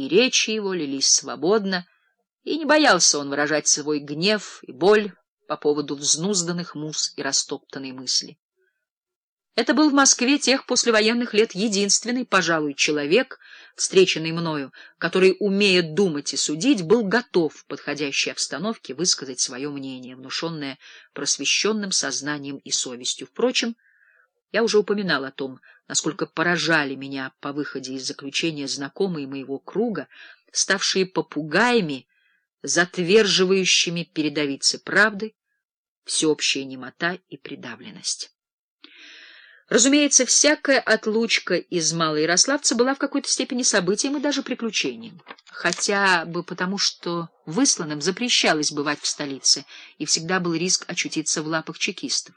и речи его лились свободно, и не боялся он выражать свой гнев и боль по поводу взнузданных мус и растоптанной мысли. Это был в Москве тех послевоенных лет единственный, пожалуй, человек, встреченный мною, который, умея думать и судить, был готов в подходящей обстановке высказать свое мнение, внушенное просвещенным сознанием и совестью. Впрочем, я уже упоминал о том, насколько поражали меня по выходе из заключения знакомые моего круга, ставшие попугаями, затверживающими передовицы правды, всеобщая немота и придавленность. Разумеется, всякая отлучка из Малоярославца была в какой-то степени событием и даже приключением. Хотя бы потому, что высланным запрещалось бывать в столице, и всегда был риск очутиться в лапах чекистов.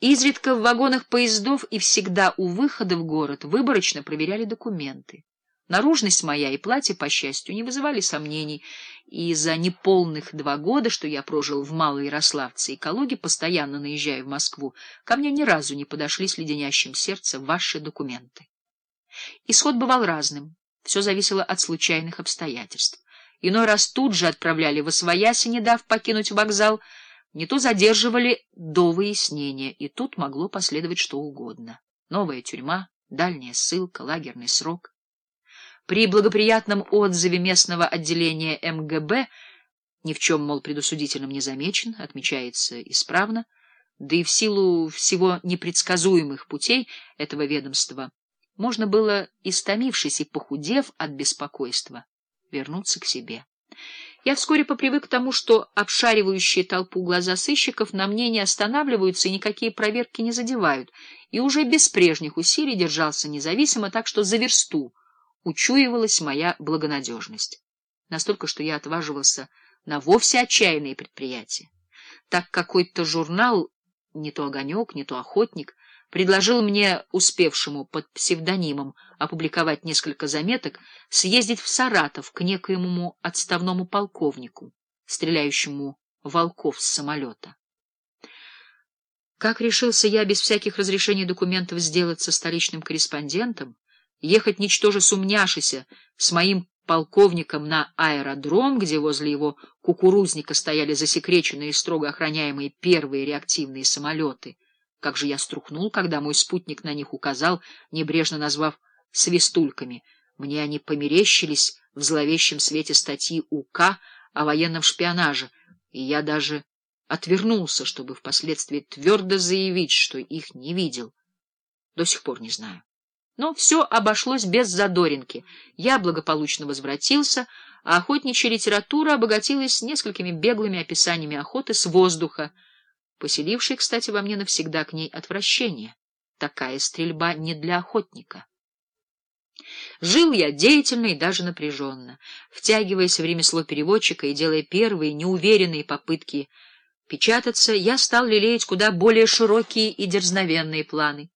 Изредка в вагонах поездов и всегда у выхода в город выборочно проверяли документы. Наружность моя и платье, по счастью, не вызывали сомнений, и за неполных два года, что я прожил в Малой Ярославце и Калуге, постоянно наезжая в Москву, ко мне ни разу не подошли с леденящим сердцем ваши документы. Исход бывал разным, все зависело от случайных обстоятельств. Иной раз тут же отправляли в Освояси, не дав покинуть вокзал, не то задерживали до выяснения, и тут могло последовать что угодно. Новая тюрьма, дальняя ссылка, лагерный срок — при благоприятном отзыве местного отделения МГБ ни в чем, мол, предусудительным не замечен, отмечается исправно, да и в силу всего непредсказуемых путей этого ведомства можно было, истомившись и похудев от беспокойства, вернуться к себе. Я вскоре попривык к тому, что обшаривающие толпу глаза сыщиков на мне не останавливаются и никакие проверки не задевают, и уже без прежних усилий держался независимо, так что за версту учуивалась моя благонадежность. Настолько, что я отваживался на вовсе отчаянные предприятия. Так какой-то журнал, не то «Огонек», не то «Охотник», предложил мне, успевшему под псевдонимом опубликовать несколько заметок, съездить в Саратов к некоему отставному полковнику, стреляющему волков с самолета. Как решился я без всяких разрешений документов сделаться столичным корреспондентом, ехать ничтоже сумняшися с моим полковником на аэродром, где возле его кукурузника стояли засекреченные и строго охраняемые первые реактивные самолеты. Как же я струхнул, когда мой спутник на них указал, небрежно назвав свистульками. Мне они померещились в зловещем свете статьи УК о военном шпионаже, и я даже отвернулся, чтобы впоследствии твердо заявить, что их не видел. До сих пор не знаю. Но все обошлось без задоринки. Я благополучно возвратился, а охотничья литература обогатилась несколькими беглыми описаниями охоты с воздуха, поселившей, кстати, во мне навсегда к ней отвращение. Такая стрельба не для охотника. Жил я деятельно и даже напряженно, втягиваясь в ремесло переводчика и делая первые неуверенные попытки печататься, я стал лелеять куда более широкие и дерзновенные планы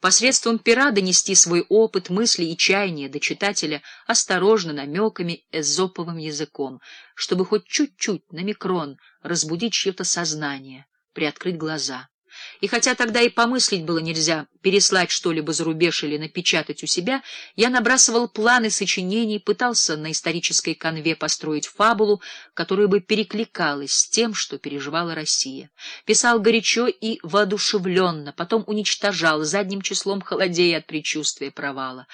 посредством пера донести свой опыт, мысли и чаяния до читателя осторожно, намеками, эзоповым языком, чтобы хоть чуть-чуть, на микрон, разбудить чье-то сознание, приоткрыть глаза. И хотя тогда и помыслить было нельзя переслать что-либо за рубеж или напечатать у себя, я набрасывал планы сочинений, пытался на исторической конве построить фабулу, которая бы перекликалась с тем, что переживала Россия. Писал горячо и воодушевленно, потом уничтожал, задним числом холодея от предчувствия провала.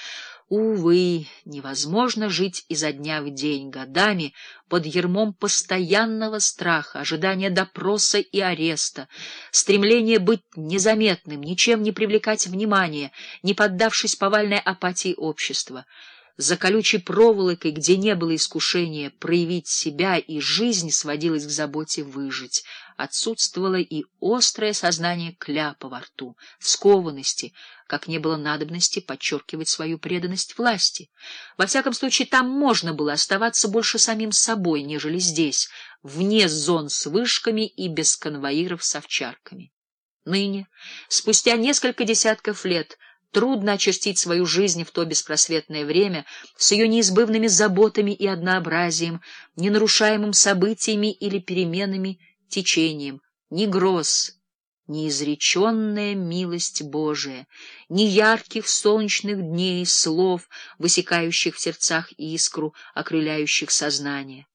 Увы, невозможно жить изо дня в день, годами, под ермом постоянного страха, ожидания допроса и ареста, стремления быть незаметным, ничем не привлекать внимания, не поддавшись повальной апатии общества. За колючей проволокой, где не было искушения проявить себя, и жизнь сводилась к заботе выжить, отсутствовало и острое сознание кляпа во рту, скованности, как не было надобности подчеркивать свою преданность власти. Во всяком случае, там можно было оставаться больше самим собой, нежели здесь, вне зон с вышками и без конвоиров с овчарками. Ныне, спустя несколько десятков лет, трудно очертить свою жизнь в то беспросветное время с ее неизбывными заботами и однообразием, ненарушаемым событиями или переменами, течением, ни гроз, неизреченная милость Божия, ни ярких солнечных дней слов, высекающих в сердцах искру, окрыляющих сознание.